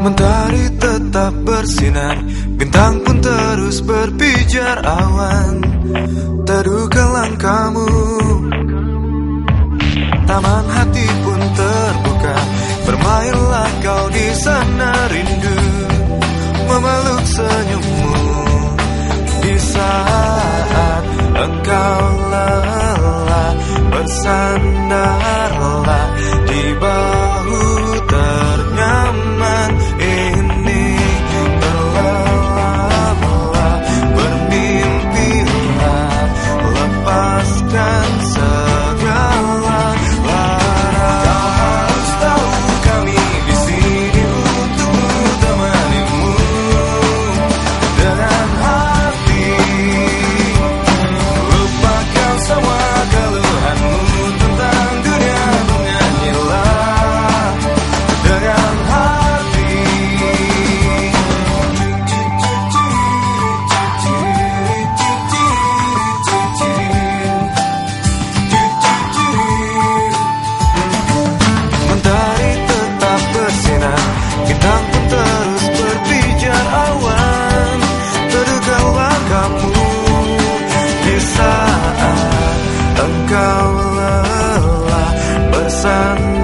Mentari tetap bersinar Bintang pun terus berpijar awan Teduhkan langkahmu. Taman hati pun terbuka Bermainlah kau di sana rindu Memeluk senyummu. Di saat engkau lelah bersandar sun.